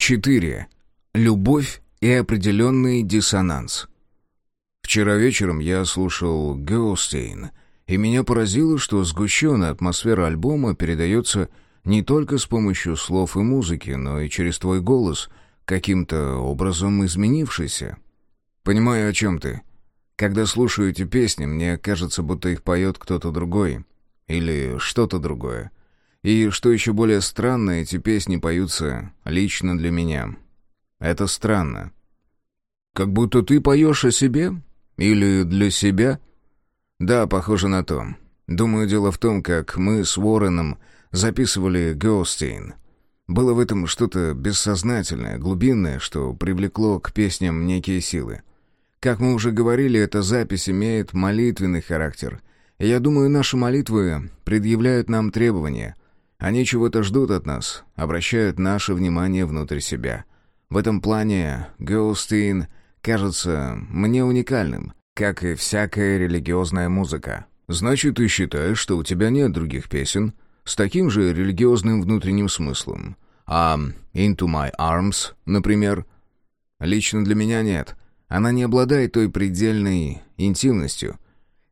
4. Любовь и определенный диссонанс. Вчера вечером я слушал «Гоустейн», и меня поразило, что сгущенная атмосфера альбома передается не только с помощью слов и музыки, но и через твой голос, каким-то образом изменившийся. Понимаю, о чем ты. Когда слушаю эти песни, мне кажется, будто их поет кто-то другой. Или что-то другое. И, что еще более странно, эти песни поются лично для меня. Это странно. Как будто ты поешь о себе? Или для себя? Да, похоже на то. Думаю, дело в том, как мы с Уорреном записывали «Гоустейн». Было в этом что-то бессознательное, глубинное, что привлекло к песням некие силы. Как мы уже говорили, эта запись имеет молитвенный характер. Я думаю, наши молитвы предъявляют нам требования. Они чего-то ждут от нас, обращают наше внимание внутрь себя. В этом плане Гоустейн кажется мне уникальным, как и всякая религиозная музыка. Значит, ты считаешь, что у тебя нет других песен с таким же религиозным внутренним смыслом? А «Into My Arms», например? Лично для меня нет. Она не обладает той предельной интимностью.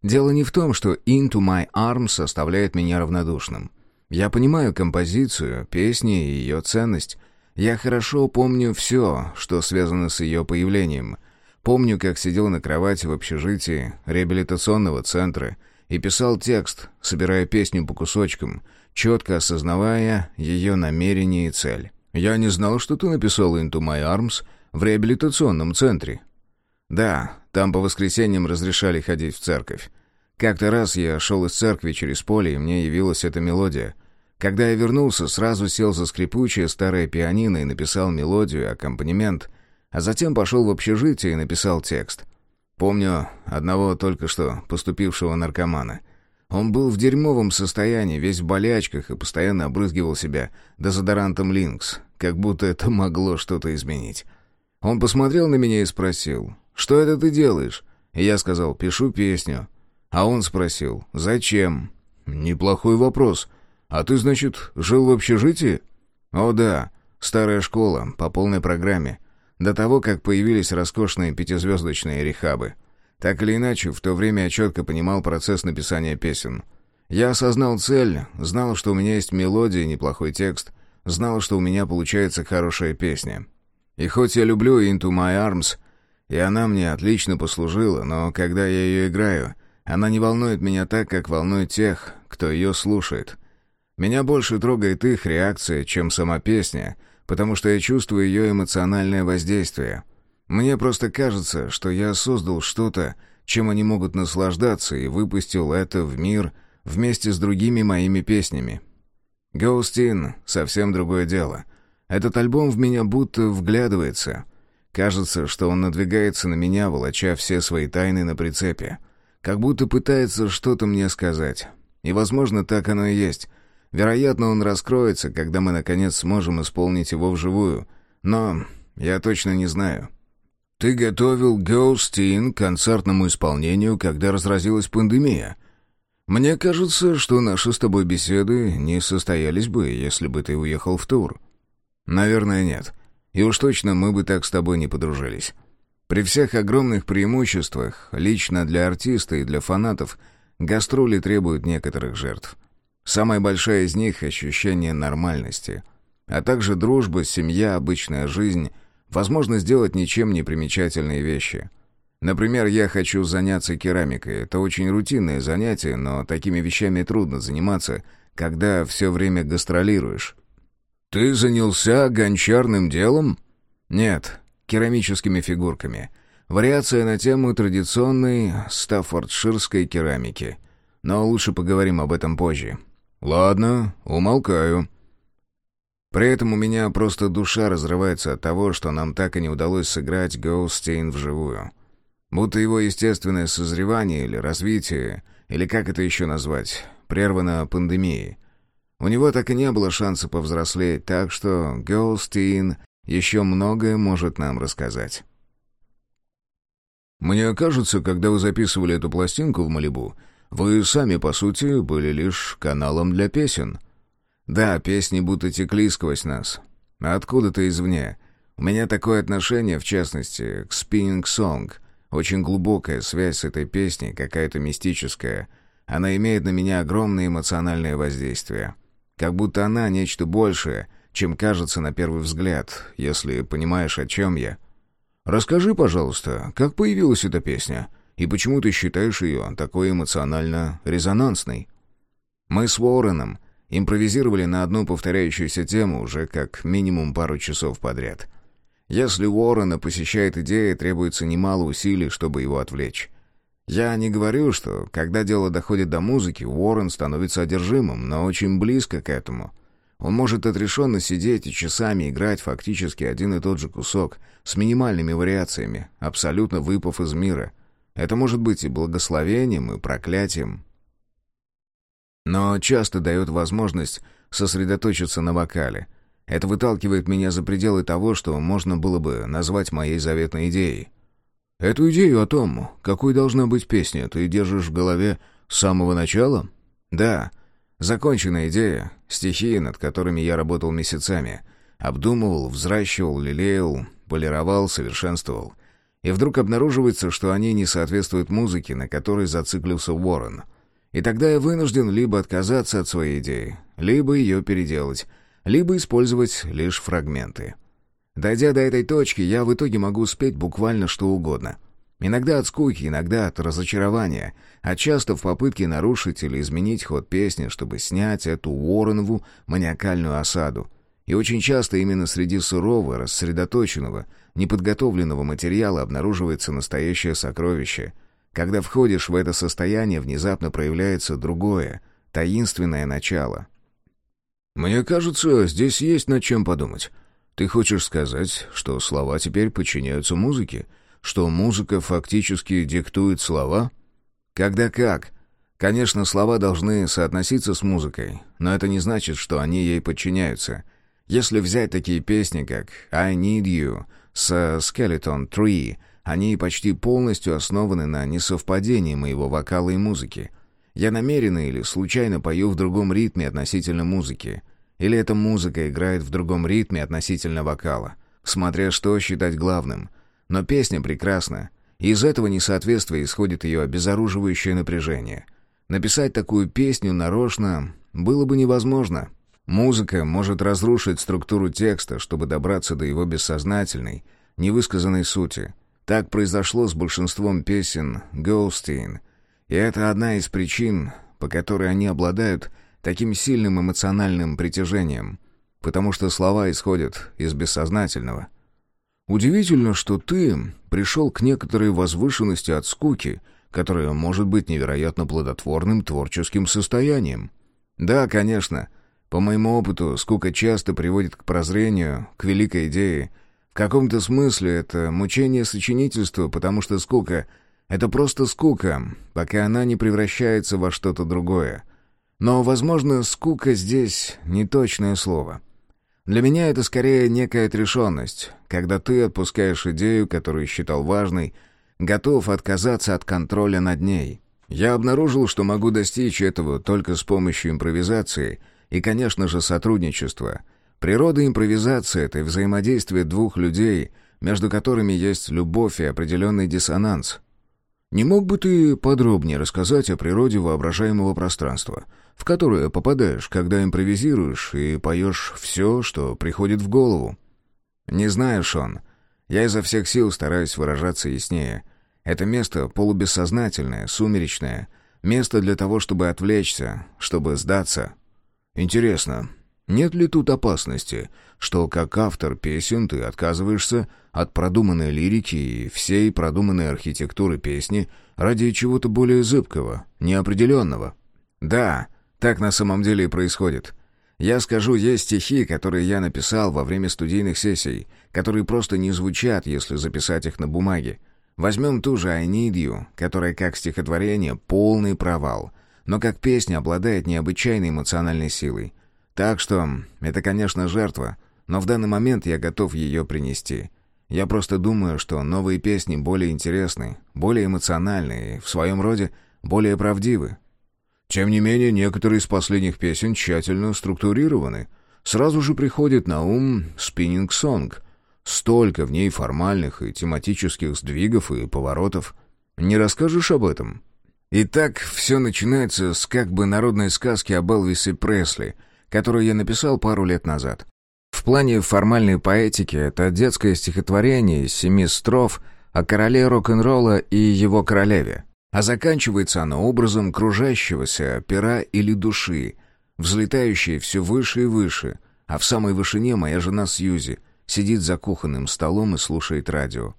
Дело не в том, что «Into My Arms» оставляет меня равнодушным. Я понимаю композицию, песни и ее ценность. Я хорошо помню все, что связано с ее появлением. Помню, как сидел на кровати в общежитии реабилитационного центра и писал текст, собирая песню по кусочкам, четко осознавая ее намерение и цель. «Я не знал, что ты написал «Into My Arms» в реабилитационном центре». «Да, там по воскресеньям разрешали ходить в церковь. Как-то раз я шел из церкви через поле, и мне явилась эта мелодия. Когда я вернулся, сразу сел за скрипучее старое пианино и написал мелодию аккомпанемент, а затем пошел в общежитие и написал текст. Помню одного только что поступившего наркомана. Он был в дерьмовом состоянии, весь в болячках и постоянно обрызгивал себя дезодорантом «Линкс», как будто это могло что-то изменить. Он посмотрел на меня и спросил, «Что это ты делаешь?» И я сказал, «Пишу песню». А он спросил, «Зачем?» «Неплохой вопрос. А ты, значит, жил в общежитии?» «О да, старая школа, по полной программе. До того, как появились роскошные пятизвездочные рехабы. Так или иначе, в то время я четко понимал процесс написания песен. Я осознал цель, знал, что у меня есть мелодия и неплохой текст, знал, что у меня получается хорошая песня. И хоть я люблю «Into My Arms», и она мне отлично послужила, но когда я ее играю, она не волнует меня так, как волнует тех, кто ее слушает. Меня больше трогает их реакция, чем сама песня, потому что я чувствую ее эмоциональное воздействие. Мне просто кажется, что я создал что-то, чем они могут наслаждаться, и выпустил это в мир вместе с другими моими песнями. «Гоустин» — совсем другое дело. Этот альбом в меня будто вглядывается. Кажется, что он надвигается на меня, волоча все свои тайны на прицепе как будто пытается что-то мне сказать. И, возможно, так оно и есть. Вероятно, он раскроется, когда мы, наконец, сможем исполнить его вживую. Но я точно не знаю. Ты готовил In к концертному исполнению, когда разразилась пандемия. Мне кажется, что наши с тобой беседы не состоялись бы, если бы ты уехал в тур. Наверное, нет. И уж точно мы бы так с тобой не подружились. При всех огромных преимуществах, лично для артиста и для фанатов, гастроли требуют некоторых жертв. Самая большая из них — ощущение нормальности, а также дружба, семья, обычная жизнь, возможность сделать ничем не примечательные вещи. Например, я хочу заняться керамикой. Это очень рутинное занятие, но такими вещами трудно заниматься, когда все время гастролируешь. «Ты занялся гончарным делом?» «Нет, керамическими фигурками. Вариация на тему традиционной стаффордширской керамики. Но лучше поговорим об этом позже. Ладно, умолкаю. При этом у меня просто душа разрывается от того, что нам так и не удалось сыграть Гоустейн вживую. Будто его естественное созревание или развитие, или как это еще назвать, прервано пандемией. У него так и не было шанса повзрослеть, так что Гоустейн еще многое может нам рассказать. Мне кажется, когда вы записывали эту пластинку в Малибу, вы сами, по сути, были лишь каналом для песен. Да, песни будто текли сквозь нас. Откуда-то извне. У меня такое отношение, в частности, к «Spinning Song». Очень глубокая связь с этой песней, какая-то мистическая. Она имеет на меня огромное эмоциональное воздействие. Как будто она нечто большее, чем кажется на первый взгляд, если понимаешь, о чем я. Расскажи, пожалуйста, как появилась эта песня, и почему ты считаешь ее такой эмоционально резонансной? Мы с Уорреном импровизировали на одну повторяющуюся тему уже как минимум пару часов подряд. Если Уоррена посещает идея, требуется немало усилий, чтобы его отвлечь. Я не говорю, что, когда дело доходит до музыки, Уоррен становится одержимым, но очень близко к этому. Он может отрешенно сидеть и часами играть фактически один и тот же кусок, с минимальными вариациями, абсолютно выпав из мира. Это может быть и благословением, и проклятием, но часто дает возможность сосредоточиться на вокале. Это выталкивает меня за пределы того, что можно было бы назвать моей заветной идеей. Эту идею о том, какой должна быть песня, ты держишь в голове с самого начала? Да. Законченная идея, стихи, над которыми я работал месяцами. Обдумывал, взращивал, лелеял, полировал, совершенствовал. И вдруг обнаруживается, что они не соответствуют музыке, на которой зациклился Уоррен — и тогда я вынужден либо отказаться от своей идеи, либо ее переделать, либо использовать лишь фрагменты. Дойдя до этой точки, я в итоге могу спеть буквально что угодно. Иногда от скуки, иногда от разочарования, а часто в попытке нарушить или изменить ход песни, чтобы снять эту Уорренову маниакальную осаду. И очень часто именно среди сурового, рассредоточенного, неподготовленного материала обнаруживается настоящее сокровище — когда входишь в это состояние, внезапно проявляется другое, таинственное начало. «Мне кажется, здесь есть над чем подумать. Ты хочешь сказать, что слова теперь подчиняются музыке? Что музыка фактически диктует слова? Когда как? Конечно, слова должны соотноситься с музыкой, но это не значит, что они ей подчиняются. Если взять такие песни, как «I Need You» с Skeleton Tree — они почти полностью основаны на несовпадении моего вокала и музыки. Я намеренно или случайно пою в другом ритме относительно музыки. Или эта музыка играет в другом ритме относительно вокала. Смотря что считать главным. Но песня прекрасна. И из этого несоответствия исходит ее обезоруживающее напряжение. Написать такую песню нарочно было бы невозможно. Музыка может разрушить структуру текста, чтобы добраться до его бессознательной, невысказанной сути — так произошло с большинством песен «Ghosting», и это одна из причин, по которой они обладают таким сильным эмоциональным притяжением, потому что слова исходят из бессознательного. Удивительно, что ты пришел к некоторой возвышенности от скуки, которая может быть невероятно плодотворным творческим состоянием. Да, конечно, по моему опыту, скука часто приводит к прозрению, к великой идее — в каком-то смысле это мучение сочинительства, потому что скука — это просто скука, пока она не превращается во что-то другое. Но, возможно, скука здесь не точное слово. Для меня это скорее некая отрешенность, когда ты отпускаешь идею, которую считал важной, готов отказаться от контроля над ней. Я обнаружил, что могу достичь этого только с помощью импровизации и, конечно же, сотрудничества — Природа импровизации — это взаимодействие двух людей, между которыми есть любовь и определенный диссонанс. Не мог бы ты подробнее рассказать о природе воображаемого пространства, в которое попадаешь, когда импровизируешь и поешь все, что приходит в голову? Не знаю, Шон. Я изо всех сил стараюсь выражаться яснее. Это место полубессознательное, сумеречное. Место для того, чтобы отвлечься, чтобы сдаться. Интересно, нет ли тут опасности, что как автор песен ты отказываешься от продуманной лирики и всей продуманной архитектуры песни ради чего-то более зыбкого, неопределенного? Да, так на самом деле и происходит. Я скажу, есть стихи, которые я написал во время студийных сессий, которые просто не звучат, если записать их на бумаге. Возьмем ту же «I need you», которая как стихотворение полный провал, но как песня обладает необычайной эмоциональной силой. Так что это, конечно, жертва, но в данный момент я готов ее принести. Я просто думаю, что новые песни более интересны, более эмоциональны и, в своем роде, более правдивы. Тем не менее, некоторые из последних песен тщательно структурированы. Сразу же приходит на ум «Спиннинг Сонг». Столько в ней формальных и тематических сдвигов и поворотов. Не расскажешь об этом? Итак, все начинается с как бы народной сказки об Элвисе Пресли, которую я написал пару лет назад. В плане формальной поэтики это детское стихотворение из семи строф о короле рок-н-ролла и его королеве. А заканчивается оно образом кружащегося пера или души, взлетающей все выше и выше, а в самой вышине моя жена Сьюзи сидит за кухонным столом и слушает радио.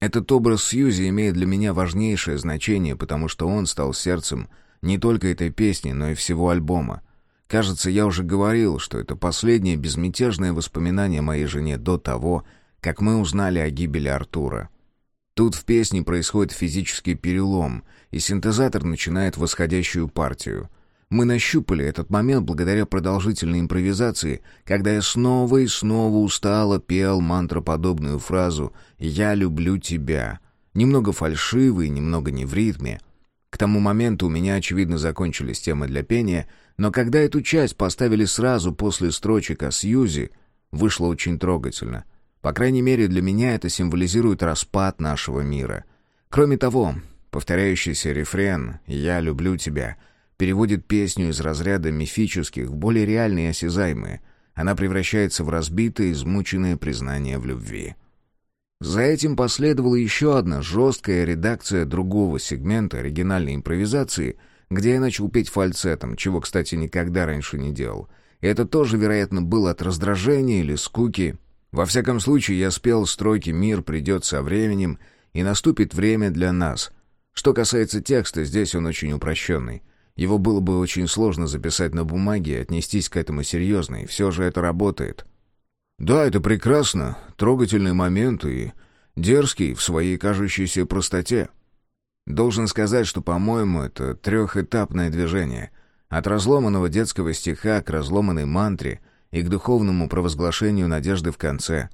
Этот образ Сьюзи имеет для меня важнейшее значение, потому что он стал сердцем не только этой песни, но и всего альбома. Кажется, я уже говорил, что это последнее безмятежное воспоминание моей жене до того, как мы узнали о гибели Артура. Тут в песне происходит физический перелом, и синтезатор начинает восходящую партию. Мы нащупали этот момент благодаря продолжительной импровизации, когда я снова и снова устало пел мантроподобную фразу «Я люблю тебя». Немного фальшивый, немного не в ритме. К тому моменту у меня, очевидно, закончились темы для пения, но когда эту часть поставили сразу после строчек о Сьюзи, вышло очень трогательно. По крайней мере, для меня это символизирует распад нашего мира. Кроме того, повторяющийся рефрен «Я люблю тебя» переводит песню из разряда мифических в более реальные и осязаемые. Она превращается в разбитое, измученное признание в любви. За этим последовала еще одна жесткая редакция другого сегмента оригинальной импровизации, где я начал петь фальцетом, чего, кстати, никогда раньше не делал. И это тоже, вероятно, было от раздражения или скуки. Во всяком случае, я спел строки «Мир придет со временем» и «Наступит время для нас». Что касается текста, здесь он очень упрощенный. Его было бы очень сложно записать на бумаге и отнестись к этому серьезно, и все же это работает. Да, это прекрасно, трогательный момент и дерзкий в своей кажущейся простоте. Должен сказать, что, по-моему, это трехэтапное движение. От разломанного детского стиха к разломанной мантре и к духовному провозглашению надежды в конце.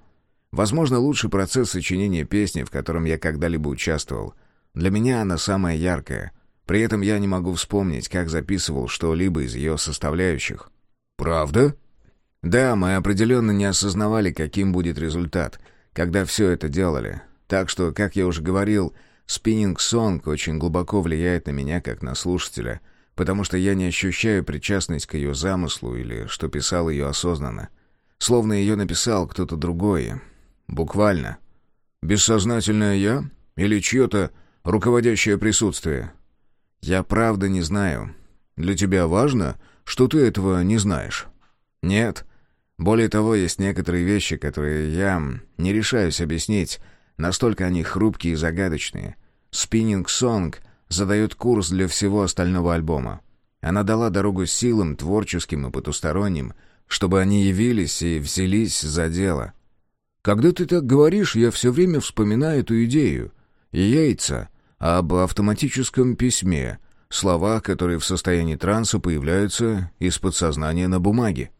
Возможно, лучший процесс сочинения песни, в котором я когда-либо участвовал. Для меня она самая яркая — при этом я не могу вспомнить, как записывал что-либо из ее составляющих. «Правда?» «Да, мы определенно не осознавали, каким будет результат, когда все это делали. Так что, как я уже говорил, спиннинг-сонг очень глубоко влияет на меня, как на слушателя, потому что я не ощущаю причастность к ее замыслу или что писал ее осознанно. Словно ее написал кто-то другой. Буквально. Бессознательное «я» или чье-то руководящее присутствие?» «Я правда не знаю. Для тебя важно, что ты этого не знаешь?» «Нет. Более того, есть некоторые вещи, которые я не решаюсь объяснить, настолько они хрупкие и загадочные. Спиннинг Сонг задает курс для всего остального альбома. Она дала дорогу силам, творческим и потусторонним, чтобы они явились и взялись за дело. Когда ты так говоришь, я все время вспоминаю эту идею. Яйца об автоматическом письме, словах, которые в состоянии транса появляются из подсознания на бумаге.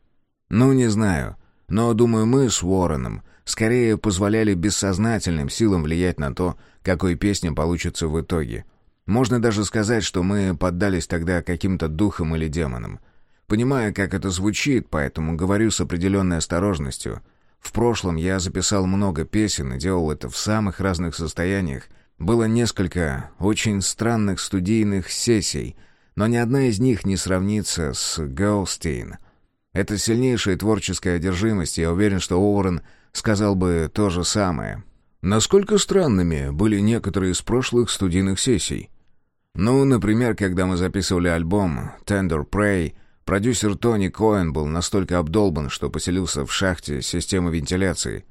Ну, не знаю, но, думаю, мы с Уорреном скорее позволяли бессознательным силам влиять на то, какой песня получится в итоге. Можно даже сказать, что мы поддались тогда каким-то духам или демонам. Понимаю, как это звучит, поэтому говорю с определенной осторожностью. В прошлом я записал много песен и делал это в самых разных состояниях, было несколько очень странных студийных сессий, но ни одна из них не сравнится с «Гаустейн». Это сильнейшая творческая одержимость, я уверен, что Оуэрн сказал бы то же самое. Насколько странными были некоторые из прошлых студийных сессий? Ну, например, когда мы записывали альбом «Tender Prey», продюсер Тони Коэн был настолько обдолбан, что поселился в шахте системы вентиляции.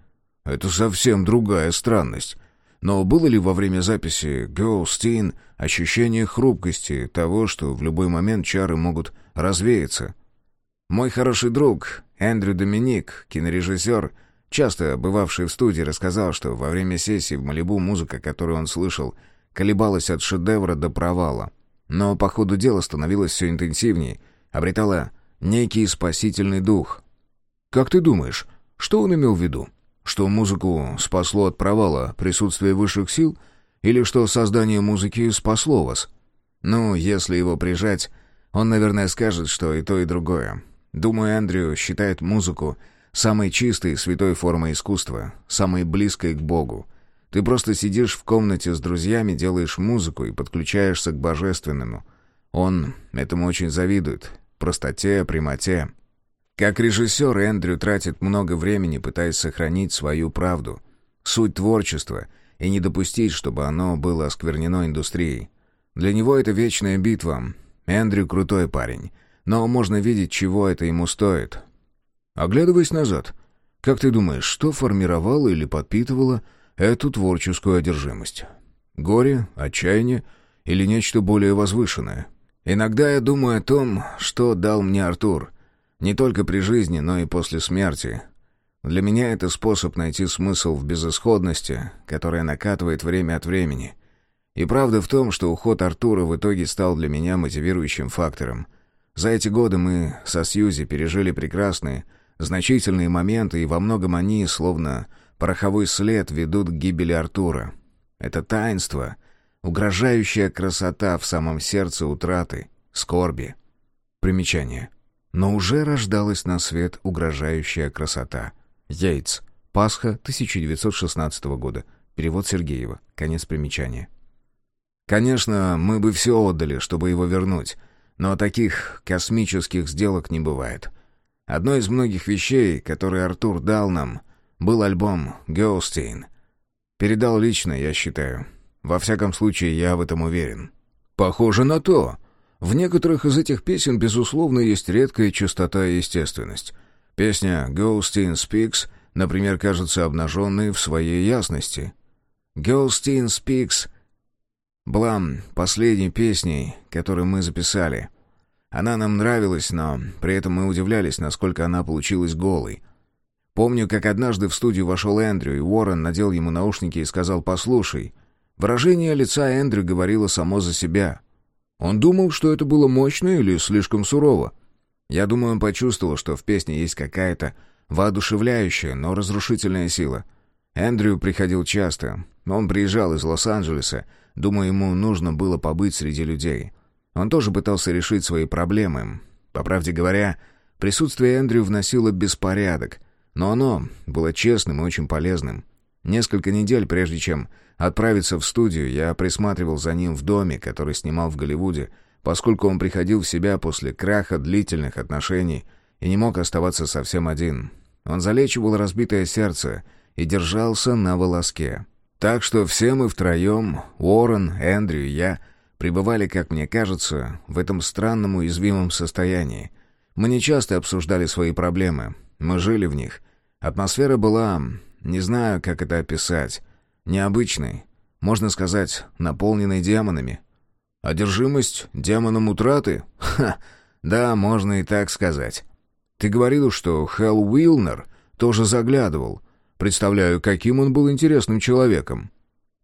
Это совсем другая странность. Но было ли во время записи «Гоустин» ощущение хрупкости того, что в любой момент чары могут развеяться? Мой хороший друг, Эндрю Доминик, кинорежиссер, часто бывавший в студии, рассказал, что во время сессии в Малибу музыка, которую он слышал, колебалась от шедевра до провала. Но по ходу дела становилась все интенсивнее, обретала некий спасительный дух. «Как ты думаешь, что он имел в виду?» Что музыку спасло от провала присутствие высших сил? Или что создание музыки спасло вас? Ну, если его прижать, он, наверное, скажет, что и то, и другое. Думаю, Эндрю считает музыку самой чистой и святой формой искусства, самой близкой к Богу. Ты просто сидишь в комнате с друзьями, делаешь музыку и подключаешься к божественному. Он этому очень завидует. Простоте, прямоте. Как режиссер Эндрю тратит много времени, пытаясь сохранить свою правду, суть творчества и не допустить, чтобы оно было осквернено индустрией. Для него это вечная битва. Эндрю крутой парень, но можно видеть, чего это ему стоит. Оглядываясь назад, как ты думаешь, что формировало или подпитывало эту творческую одержимость? Горе, отчаяние или нечто более возвышенное? Иногда я думаю о том, что дал мне Артур — не только при жизни, но и после смерти. Для меня это способ найти смысл в безысходности, которая накатывает время от времени. И правда в том, что уход Артура в итоге стал для меня мотивирующим фактором. За эти годы мы со Сьюзи пережили прекрасные, значительные моменты, и во многом они, словно пороховой след, ведут к гибели Артура. Это таинство, угрожающая красота в самом сердце утраты, скорби. Примечание. Но уже рождалась на свет угрожающая красота. Яйц. Пасха 1916 года. Перевод Сергеева. Конец примечания. Конечно, мы бы все отдали, чтобы его вернуть, но таких космических сделок не бывает. Одной из многих вещей, которые Артур дал нам, был альбом «Геостейн». Передал лично, я считаю. Во всяком случае, я в этом уверен. «Похоже на то», в некоторых из этих песен, безусловно, есть редкая чистота и естественность. Песня «Ghostin Speaks», например, кажется обнаженной в своей ясности. «Ghostin Speaks» была последней песней, которую мы записали. Она нам нравилась, но при этом мы удивлялись, насколько она получилась голой. Помню, как однажды в студию вошел Эндрю, и Уоррен надел ему наушники и сказал «Послушай». Выражение лица Эндрю говорило само за себя — он думал, что это было мощно или слишком сурово. Я думаю, он почувствовал, что в песне есть какая-то воодушевляющая, но разрушительная сила. Эндрю приходил часто. Он приезжал из Лос-Анджелеса. Думаю, ему нужно было побыть среди людей. Он тоже пытался решить свои проблемы. По правде говоря, присутствие Эндрю вносило беспорядок, но оно было честным и очень полезным. Несколько недель прежде чем отправиться в студию, я присматривал за ним в доме, который снимал в Голливуде, поскольку он приходил в себя после краха длительных отношений и не мог оставаться совсем один. Он залечивал разбитое сердце и держался на волоске. Так что все мы втроем, Уоррен, Эндрю и я, пребывали, как мне кажется, в этом странном уязвимом состоянии. Мы не часто обсуждали свои проблемы, мы жили в них. Атмосфера была не знаю, как это описать. Необычный. Можно сказать, наполненный демонами. Одержимость демоном утраты? Ха! Да, можно и так сказать. Ты говорил, что Хелл Уилнер тоже заглядывал. Представляю, каким он был интересным человеком.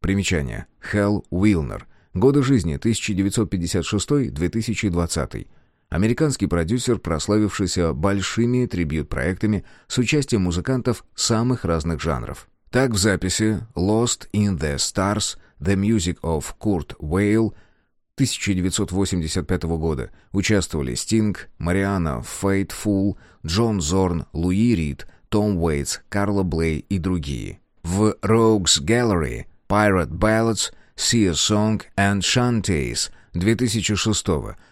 Примечание. Хелл Уилнер. Годы жизни 1956-2020. Американский продюсер, прославившийся большими трибьют-проектами с участием музыкантов самых разных жанров. Так в записи «Lost in the Stars. The Music of Kurt Weill» 1985 года участвовали Стинг, Мариана Фейтфул, Джон Зорн, Луи Рид, Том Уэйтс, Карла Блей и другие. В Rogues Gallery Pirate Ballads, Sea Song and Shanties 2006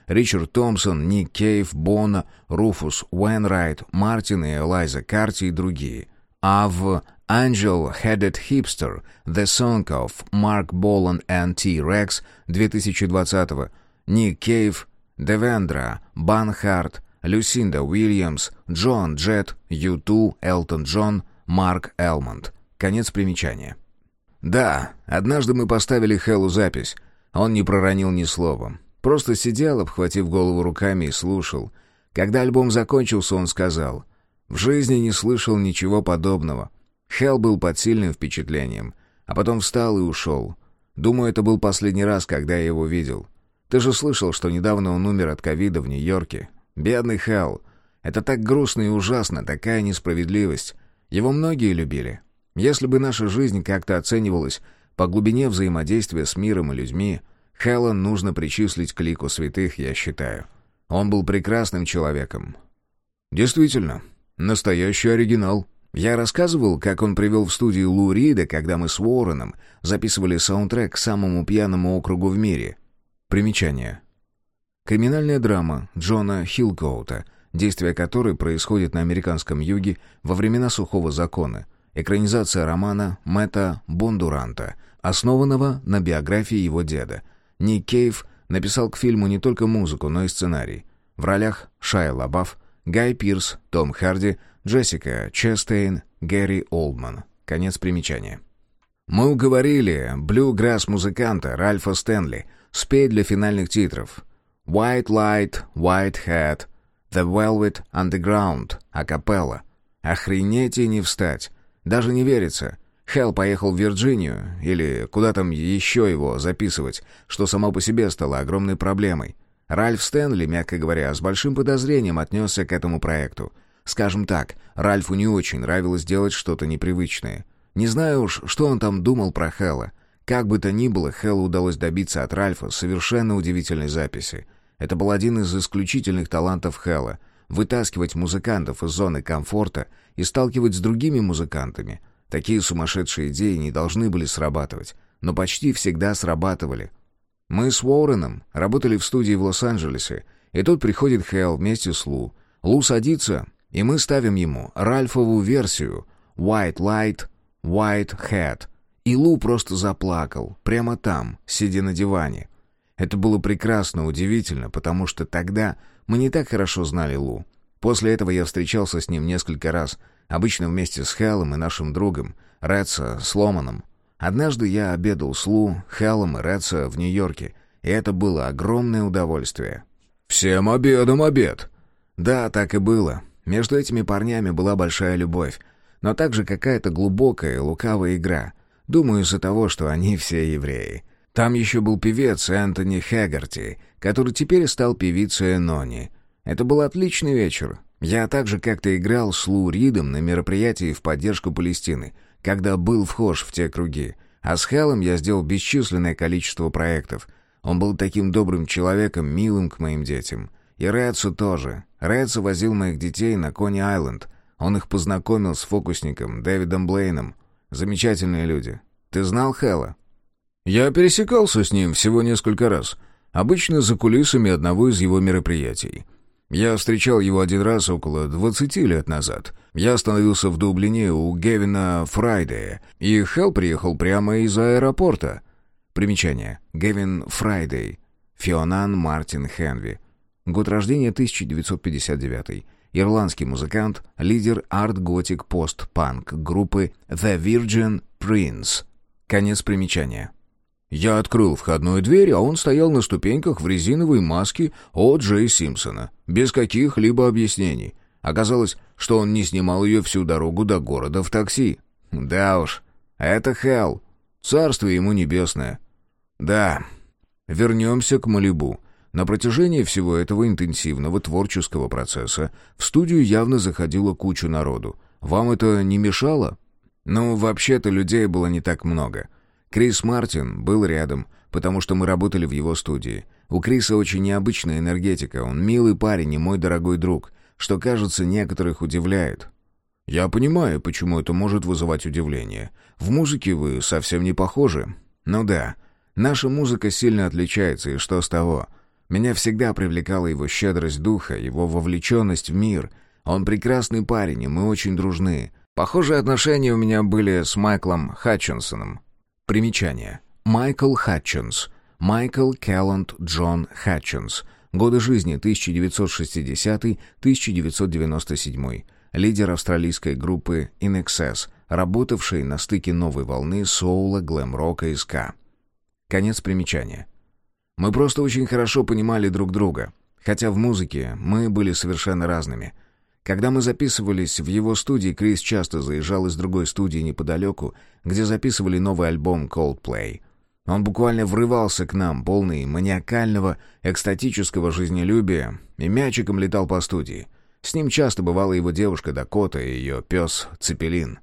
Ричард Томпсон, Ник Кейв, Бона, Руфус Уэнрайт, Мартин и Элайза Карти и другие. А в Angel Headed Hipster The Song of Mark Bolan and T-Rex 2020 Ник Кейв, Девендра, Банхарт, Люсинда Уильямс, Джон Джет, Ю2, Элтон Джон, Марк Элмонд. Конец примечания. Да, однажды мы поставили Хэллу запись. Он не проронил ни слова. Просто сидел, обхватив голову руками и слушал. Когда альбом закончился, он сказал, «В жизни не слышал ничего подобного». Хелл был под сильным впечатлением, а потом встал и ушел. Думаю, это был последний раз, когда я его видел. Ты же слышал, что недавно он умер от ковида в Нью-Йорке. Бедный Хелл. Это так грустно и ужасно, такая несправедливость. Его многие любили. Если бы наша жизнь как-то оценивалась по глубине взаимодействия с миром и людьми, Хелен нужно причислить к лику святых, я считаю. Он был прекрасным человеком. Действительно, настоящий оригинал. Я рассказывал, как он привел в студию Лу Рида, когда мы с Уорреном записывали саундтрек к самому пьяному округу в мире. Примечание. Криминальная драма Джона Хилкоута, действие которой происходит на американском юге во времена сухого закона. Экранизация романа Мэтта Бондуранта, основанного на биографии его деда. Ник Кейв написал к фильму не только музыку, но и сценарий. В ролях Шайа Лабаф, Гай Пирс, Том Харди, Джессика Честейн, Гэри Олдман. Конец примечания. Мы уговорили блю-грасс-музыканта Ральфа Стэнли спеть для финальных титров «White Light, White Hat», «The Velvet Underground», акапелла. Охренеть и не встать. Даже не верится. Хелл поехал в Вирджинию, или куда там еще его записывать, что само по себе стало огромной проблемой. Ральф Стэнли, мягко говоря, с большим подозрением отнесся к этому проекту. Скажем так, Ральфу не очень нравилось делать что-то непривычное. Не знаю уж, что он там думал про Хэлла. Как бы то ни было, Хэллу удалось добиться от Ральфа совершенно удивительной записи. Это был один из исключительных талантов Хэлла — вытаскивать музыкантов из зоны комфорта и сталкивать с другими музыкантами. Такие сумасшедшие идеи не должны были срабатывать, но почти всегда срабатывали. Мы с Уорреном работали в студии в Лос-Анджелесе, и тут приходит Хелл вместе с Лу. Лу садится, и мы ставим ему Ральфову версию «White Light, White Hat». И Лу просто заплакал, прямо там, сидя на диване. Это было прекрасно, удивительно, потому что тогда мы не так хорошо знали Лу. После этого я встречался с ним несколько раз, обычно вместе с Хеллом и нашим другом, Редса Сломаном. Однажды я обедал с Лу, Хеллом и Редса в Нью-Йорке, и это было огромное удовольствие. «Всем обедом обед!» Да, так и было. Между этими парнями была большая любовь, но также какая-то глубокая лукавая игра. Думаю, из-за того, что они все евреи. Там еще был певец Энтони Хэггарти, который теперь стал певицей Нони. Это был отличный вечер. Я также как-то играл с Лу Ридом на мероприятии в поддержку Палестины — когда был вхож в те круги. А с Хеллом я сделал бесчисленное количество проектов. Он был таким добрым человеком, милым к моим детям. И Редсу тоже. Редсу возил моих детей на Кони-Айленд. Он их познакомил с фокусником Дэвидом Блейном. Замечательные люди. Ты знал Хэлла? Я пересекался с ним всего несколько раз. Обычно за кулисами одного из его мероприятий. Я встречал его один раз около 20 лет назад. Я остановился в Дублине у Гевина Фрайдея, и Хелл приехал прямо из аэропорта. Примечание. Гевин Фрайдей. Фионан Мартин Хенви. Год рождения 1959. Ирландский музыкант, лидер арт-готик пост-панк группы The Virgin Prunes. Конец примечания. Я открыл входную дверь, а он стоял на ступеньках в резиновой маске О. Джей Симпсона, без каких-либо объяснений. Оказалось, что он не снимал ее всю дорогу до города в такси. Да уж, это Хелл. Царство ему небесное. Да, вернемся к Малибу. На протяжении всего этого интенсивного творческого процесса в студию явно заходила куча народу. Вам это не мешало? Ну, вообще-то людей было не так много — Крис Мартин был рядом, потому что мы работали в его студии. У Криса очень необычная энергетика, он милый парень и мой дорогой друг, что, кажется, некоторых удивляет. Я понимаю, почему это может вызывать удивление. В музыке вы совсем не похожи. Ну да, наша музыка сильно отличается, и что с того? Меня всегда привлекала его щедрость духа, его вовлеченность в мир. Он прекрасный парень, и мы очень дружны. Похожие отношения у меня были с Майклом Хатчинсом. Примечание. Майкл Хатчинс. Майкл Келланд Джон Хатчинс. Годы жизни 1960-1997. Лидер австралийской группы In Excess, работавший на стыке новой волны соула, глэм-рока и ска. Конец примечания. Мы просто очень хорошо понимали друг друга, хотя в музыке мы были совершенно разными — когда мы записывались в его студии, Крис часто заезжал из другой студии неподалеку, где записывали новый альбом Coldplay. Он буквально врывался к нам, полный маниакального, экстатического жизнелюбия, и мячиком летал по студии. С ним часто бывала его девушка Дакота и ее пес Цепелин.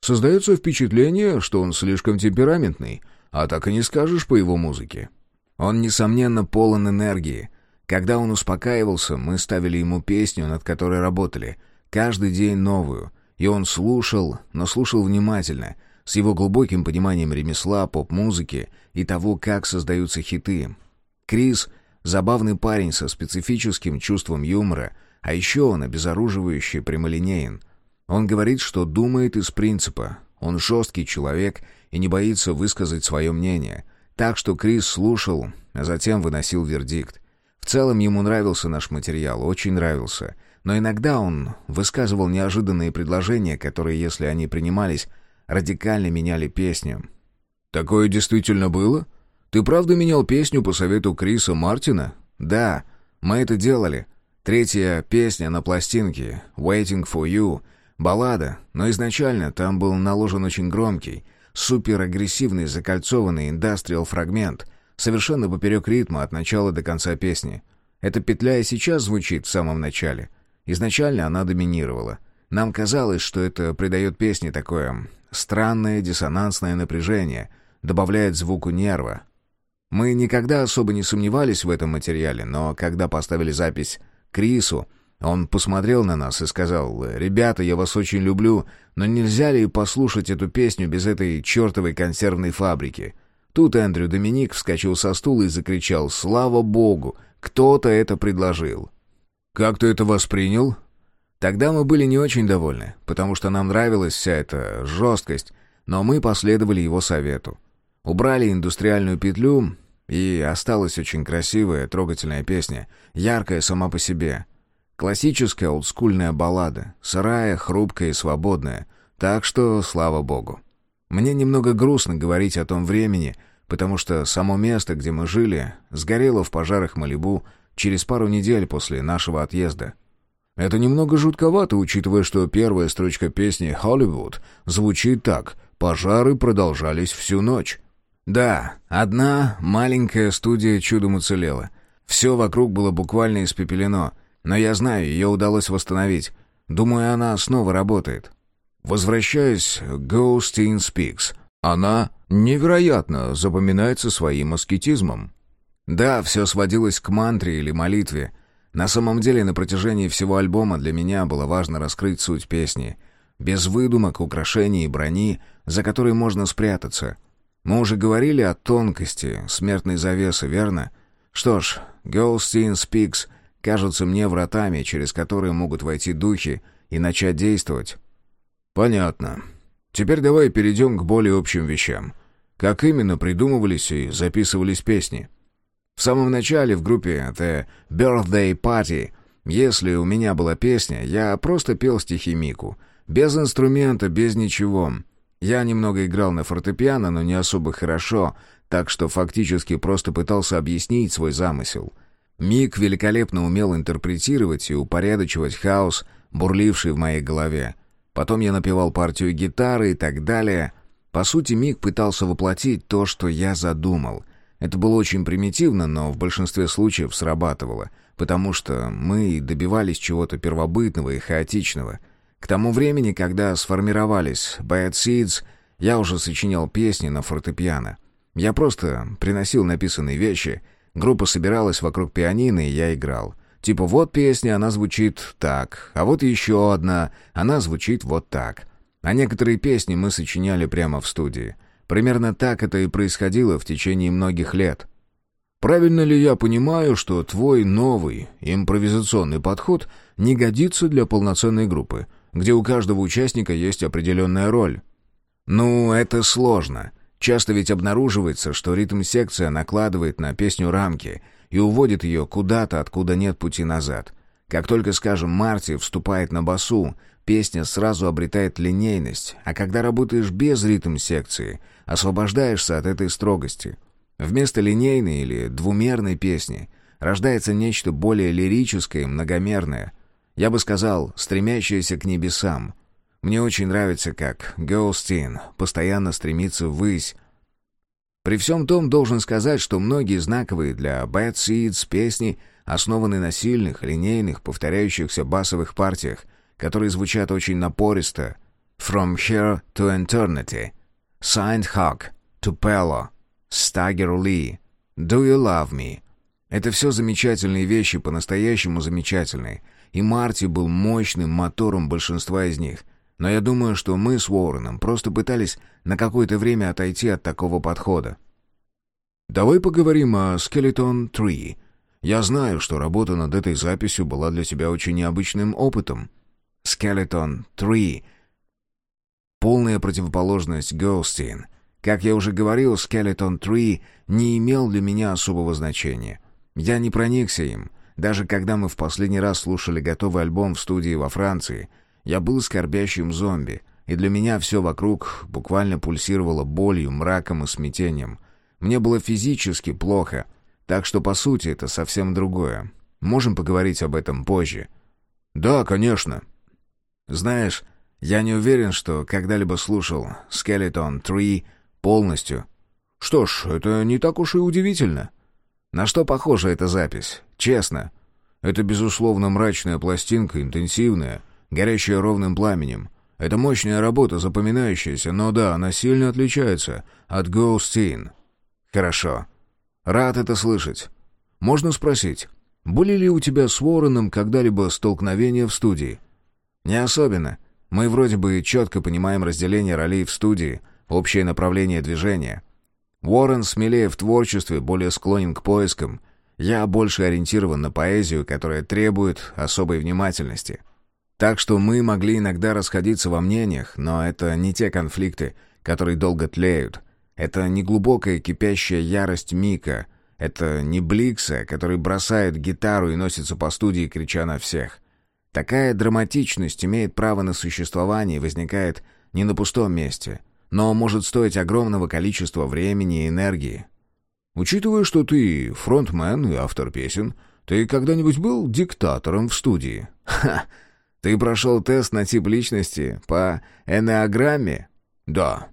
Создается впечатление, что он слишком темпераментный, а так и не скажешь по его музыке. Он, несомненно, полон энергии — Когда он успокаивался, мы ставили ему песню, над которой работали, каждый день новую, и он слушал, но слушал внимательно, с его глубоким пониманием ремесла, поп-музыки и того, как создаются хиты. Крис — забавный парень со специфическим чувством юмора, а еще он обезоруживающий прямолинеен. Он говорит, что думает из принципа. Он жесткий человек и не боится высказать свое мнение. Так что Крис слушал, а затем выносил вердикт. В целом ему нравился наш материал, очень нравился. Но иногда он высказывал неожиданные предложения, которые, если они принимались, радикально меняли песню. «Такое действительно было? Ты правда менял песню по совету Криса Мартина?» «Да, мы это делали. Третья песня на пластинке «Waiting for You» — баллада, но изначально там был наложен очень громкий, суперагрессивный закольцованный индастриал фрагмент — совершенно поперек ритма от начала до конца песни. Эта петля и сейчас звучит в самом начале. Изначально она доминировала. Нам казалось, что это придает песне такое странное диссонансное напряжение, добавляет звуку нерва. Мы никогда особо не сомневались в этом материале, но когда поставили запись Крису, он посмотрел на нас и сказал, «Ребята, я вас очень люблю, но нельзя ли послушать эту песню без этой чертовой консервной фабрики?» Тут Эндрю Доминик вскочил со стула и закричал «Слава Богу! Кто-то это предложил!» «Как ты это воспринял?» Тогда мы были не очень довольны, потому что нам нравилась вся эта жесткость, но мы последовали его совету. Убрали индустриальную петлю, и осталась очень красивая, трогательная песня, яркая сама по себе. Классическая олдскульная баллада, сырая, хрупкая и свободная, так что слава богу. Мне немного грустно говорить о том времени, потому что само место, где мы жили, сгорело в пожарах Малибу через пару недель после нашего отъезда. Это немного жутковато, учитывая, что первая строчка песни «Холливуд» звучит так «Пожары продолжались всю ночь». Да, одна маленькая студия чудом уцелела. Все вокруг было буквально испепелено, но я знаю, ее удалось восстановить. Думаю, она снова работает. Возвращаясь к in Speaks, она невероятно запоминается своим аскетизмом. Да, все сводилось к мантре или молитве. На самом деле, на протяжении всего альбома для меня было важно раскрыть суть песни. Без выдумок, украшений и брони, за которой можно спрятаться. Мы уже говорили о тонкости смертной завесы, верно? Что ж, Ghost in Speaks кажутся мне вратами, через которые могут войти духи и начать действовать. «Понятно. Теперь давай перейдем к более общим вещам. Как именно придумывались и записывались песни?» В самом начале в группе The Birthday Party, если у меня была песня, я просто пел стихи Мику. Без инструмента, без ничего. Я немного играл на фортепиано, но не особо хорошо, так что фактически просто пытался объяснить свой замысел. Мик великолепно умел интерпретировать и упорядочивать хаос, бурливший в моей голове. Потом я напевал партию гитары и так далее. По сути, Мик пытался воплотить то, что я задумал. Это было очень примитивно, но в большинстве случаев срабатывало, потому что мы добивались чего-то первобытного и хаотичного. К тому времени, когда сформировались Bad Seeds, я уже сочинял песни на фортепиано. Я просто приносил написанные вещи, группа собиралась вокруг пианино, и я играл. Типа вот песня, она звучит так, а вот еще одна, она звучит вот так. А некоторые песни мы сочиняли прямо в студии. Примерно так это и происходило в течение многих лет. Правильно ли я понимаю, что твой новый импровизационный подход не годится для полноценной группы, где у каждого участника есть определенная роль? Ну, это сложно. Часто ведь обнаруживается, что ритм-секция накладывает на песню рамки — и уводит ее куда-то, откуда нет пути назад. Как только, скажем, Марти вступает на басу, песня сразу обретает линейность, а когда работаешь без ритм-секции, освобождаешься от этой строгости. Вместо линейной или двумерной песни рождается нечто более лирическое и многомерное. Я бы сказал, стремящееся к небесам. Мне очень нравится, как Ghostin постоянно стремится ввысь, при всем том, должен сказать, что многие знаковые для Bad Seeds песни основаны на сильных, линейных, повторяющихся басовых партиях, которые звучат очень напористо. From Here to Eternity, Signed Hawk, Tupelo, Stagger Lee, Do You Love Me. Это все замечательные вещи, по-настоящему замечательные. И Марти был мощным мотором большинства из них. Но я думаю, что мы с Уорреном просто пытались на какое-то время отойти от такого подхода. «Давай поговорим о Skeleton 3. Я знаю, что работа над этой записью была для тебя очень необычным опытом». «Skeleton 3» — полная противоположность Ghostin. Как я уже говорил, Skeleton 3 не имел для меня особого значения. Я не проникся им. Даже когда мы в последний раз слушали готовый альбом в студии во Франции — я был скорбящим зомби, и для меня все вокруг буквально пульсировало болью, мраком и смятением. Мне было физически плохо, так что, по сути, это совсем другое. Можем поговорить об этом позже?» «Да, конечно». «Знаешь, я не уверен, что когда-либо слушал «Skeleton 3» полностью». «Что ж, это не так уж и удивительно». «На что похожа эта запись? Честно». «Это, безусловно, мрачная пластинка, интенсивная» горящая ровным пламенем. Это мощная работа, запоминающаяся, но да, она сильно отличается от Ghost Хорошо. Рад это слышать. Можно спросить, были ли у тебя с Уорреном когда-либо столкновения в студии? Не особенно. Мы вроде бы четко понимаем разделение ролей в студии, общее направление движения. Уоррен смелее в творчестве, более склонен к поискам. Я больше ориентирован на поэзию, которая требует особой внимательности. Так что мы могли иногда расходиться во мнениях, но это не те конфликты, которые долго тлеют. Это не глубокая кипящая ярость Мика. Это не Бликса, который бросает гитару и носится по студии, крича на всех. Такая драматичность имеет право на существование и возникает не на пустом месте, но может стоить огромного количества времени и энергии. Учитывая, что ты фронтмен и автор песен, ты когда-нибудь был диктатором в студии? Ха! Ты прошел тест на тип личности по энеограмме? Да.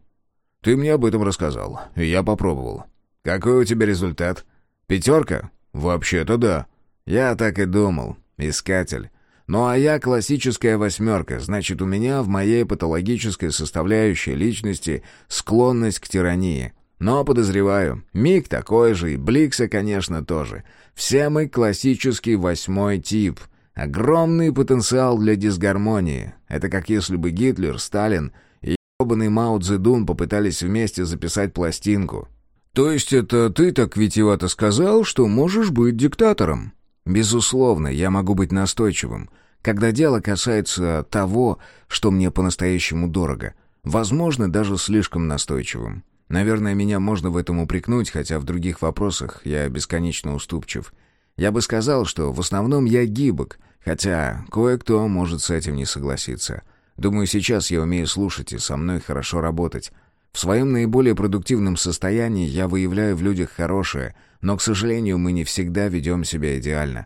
Ты мне об этом рассказал, я попробовал. Какой у тебя результат? Пятерка? Вообще-то да. Я так и думал. Искатель. Ну а я классическая восьмерка, значит, у меня в моей патологической составляющей личности склонность к тирании. Но подозреваю, Мик такой же, и Бликса, конечно, тоже. Все мы классический восьмой тип — Огромный потенциал для дисгармонии. Это как если бы Гитлер, Сталин и ебаный Мао Цзэдун попытались вместе записать пластинку. То есть это ты так витиевато сказал, что можешь быть диктатором? Безусловно, я могу быть настойчивым. Когда дело касается того, что мне по-настоящему дорого. Возможно, даже слишком настойчивым. Наверное, меня можно в этом упрекнуть, хотя в других вопросах я бесконечно уступчив. Я бы сказал, что в основном я гибок, Хотя кое-кто может с этим не согласиться. Думаю, сейчас я умею слушать и со мной хорошо работать. В своем наиболее продуктивном состоянии я выявляю в людях хорошее, но, к сожалению, мы не всегда ведем себя идеально.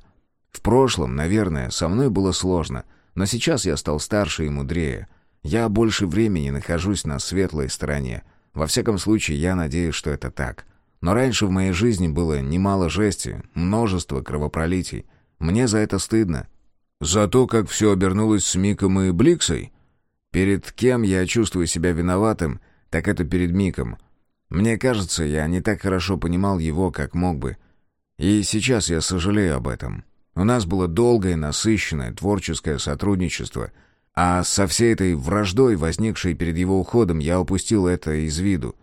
В прошлом, наверное, со мной было сложно, но сейчас я стал старше и мудрее. Я больше времени нахожусь на светлой стороне. Во всяком случае, я надеюсь, что это так. Но раньше в моей жизни было немало жести, множество кровопролитий. Мне за это стыдно, за то, как все обернулось с Миком и Бликсой? Перед кем я чувствую себя виноватым, так это перед Миком. Мне кажется, я не так хорошо понимал его, как мог бы. И сейчас я сожалею об этом. У нас было долгое, насыщенное творческое сотрудничество, а со всей этой враждой, возникшей перед его уходом, я упустил это из виду.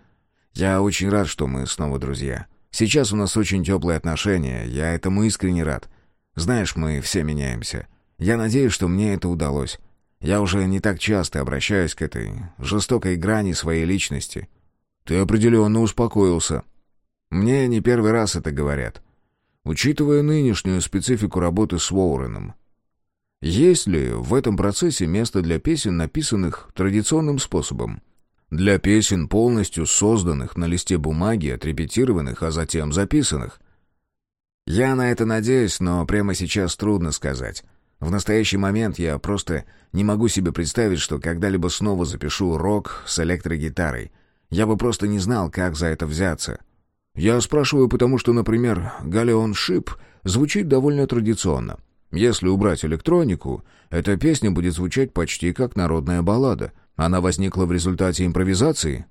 Я очень рад, что мы снова друзья. Сейчас у нас очень теплые отношения, я этому искренне рад. Знаешь, мы все меняемся. Я надеюсь, что мне это удалось. Я уже не так часто обращаюсь к этой жестокой грани своей личности. Ты определенно успокоился. Мне не первый раз это говорят. Учитывая нынешнюю специфику работы с Уорреном, есть ли в этом процессе место для песен, написанных традиционным способом? Для песен, полностью созданных на листе бумаги, отрепетированных, а затем записанных? Я на это надеюсь, но прямо сейчас трудно сказать. В настоящий момент я просто не могу себе представить, что когда-либо снова запишу рок с электрогитарой. Я бы просто не знал, как за это взяться. Я спрашиваю, потому что, например, «Галеон Шип» звучит довольно традиционно. Если убрать электронику, эта песня будет звучать почти как народная баллада. Она возникла в результате импровизации?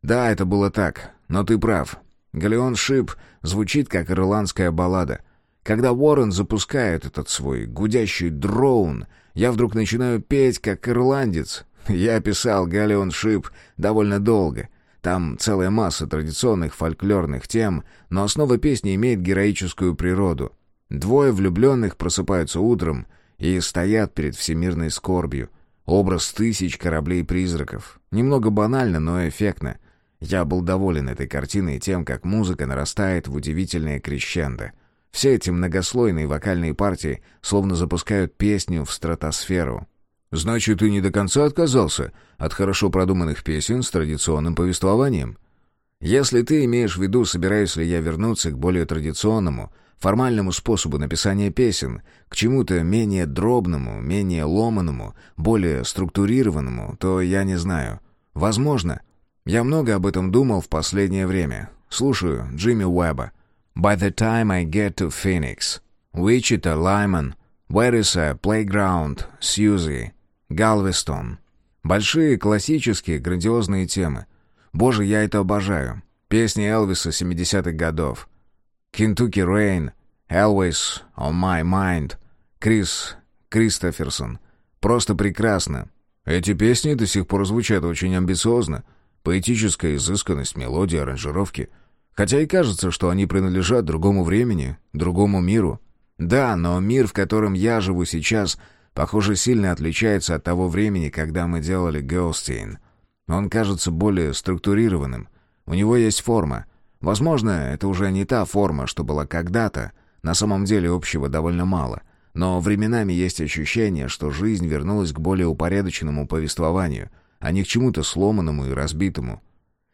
Да, это было так, но ты прав. «Галеон Шип» звучит как ирландская баллада — Когда Уоррен запускает этот свой гудящий дроун, я вдруг начинаю петь, как ирландец. Я писал «Галеон Шип» довольно долго. Там целая масса традиционных фольклорных тем, но основа песни имеет героическую природу. Двое влюбленных просыпаются утром и стоят перед всемирной скорбью. Образ тысяч кораблей-призраков. Немного банально, но эффектно. Я был доволен этой картиной тем, как музыка нарастает в удивительное крещендо. Все эти многослойные вокальные партии словно запускают песню в стратосферу. «Значит, ты не до конца отказался от хорошо продуманных песен с традиционным повествованием?» «Если ты имеешь в виду, собираюсь ли я вернуться к более традиционному, формальному способу написания песен, к чему-то менее дробному, менее ломаному, более структурированному, то я не знаю. Возможно. Я много об этом думал в последнее время. Слушаю Джимми Уэбба. «By the time I get to Phoenix, Wichita, Lyman, where is a playground, Susie, Galveston». Большие, классические, грандиозные темы. Боже, я это обожаю. Песни Элвиса 70-х годов. Kentucky Rain, Always on My Mind, Крис Кристоферсон. Просто прекрасно. Эти песни до сих пор звучат очень амбициозно. Поэтическая изысканность мелодии, аранжировки. Хотя и кажется, что они принадлежат другому времени, другому миру. Да, но мир, в котором я живу сейчас, похоже, сильно отличается от того времени, когда мы делали Гелстейн. Он кажется более структурированным. У него есть форма — Возможно, это уже не та форма, что была когда-то. На самом деле общего довольно мало. Но временами есть ощущение, что жизнь вернулась к более упорядоченному повествованию, а не к чему-то сломанному и разбитому.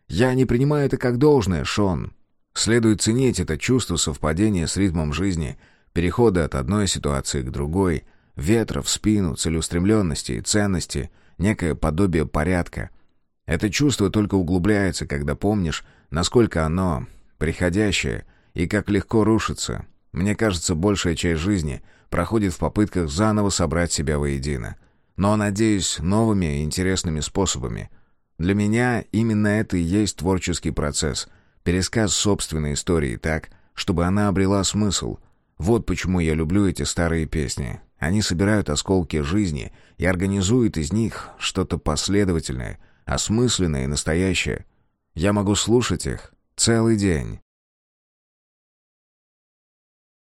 Я не принимаю это как должное, Шон. Следует ценить это чувство совпадения с ритмом жизни, перехода от одной ситуации к другой, ветра в спину, целеустремленности и ценности, некое подобие порядка. Это чувство только углубляется, когда помнишь, Насколько оно приходящее и как легко рушится. Мне кажется, большая часть жизни проходит в попытках заново собрать себя воедино. Но, надеюсь, новыми и интересными способами. Для меня именно это и есть творческий процесс. Пересказ собственной истории так, чтобы она обрела смысл. Вот почему я люблю эти старые песни. Они собирают осколки жизни и организуют из них что-то последовательное, осмысленное и настоящее. Я могу слушать их целый день.